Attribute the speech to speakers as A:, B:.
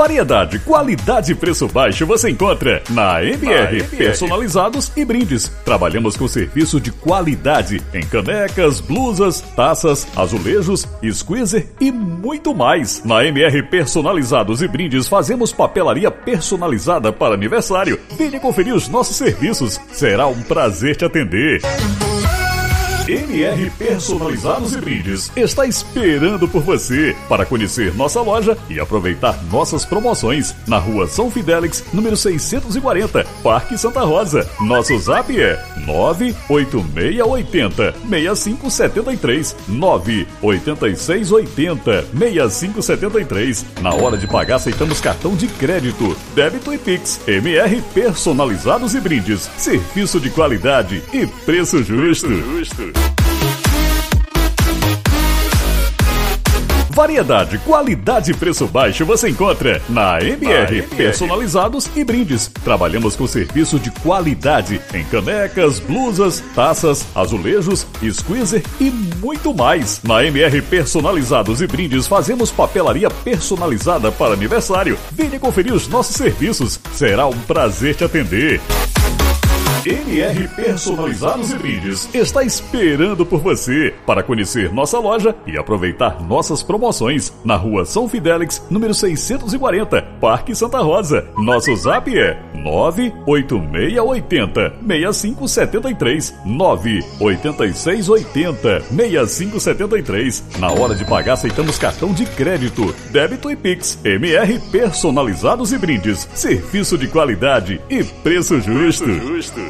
A: Variedade, qualidade e preço baixo você encontra na MR, Personalizados e Brindes. Trabalhamos com serviço de qualidade em canecas, blusas, taças, azulejos, squeezer e muito mais. Na MR Personalizados e Brindes fazemos papelaria personalizada para aniversário. Venha conferir os nossos serviços. Será um prazer te atender. MR Personalizados e Brindes está esperando por você para conhecer nossa loja e aproveitar nossas promoções na rua São Fidélix, número 640, Parque Santa Rosa. Nosso zap é 98680 6573 98680 6573. Na hora de pagar, aceitamos cartão de crédito, débito e Pix. MR Personalizados e Brindes. Serviço de qualidade e preço justo. justo. Variedade, qualidade e preço baixo você encontra na MR, Personalizados e Brindes. Trabalhamos com serviço de qualidade em canecas, blusas, taças, azulejos, squeezer e muito mais. Na MR Personalizados e Brindes fazemos papelaria personalizada para aniversário. Venha conferir os nossos serviços. Será um prazer te atender. MR Personalizados e Brindes está esperando por você para conhecer nossa loja e aproveitar nossas promoções na rua São Fidélix, número 640, Parque Santa Rosa. Nosso zap é 98680 6573 98680 6573. Na hora de pagar, aceitamos cartão de crédito, débito e Pix. MR Personalizados e Brindes. Serviço de qualidade e preço justo. justo.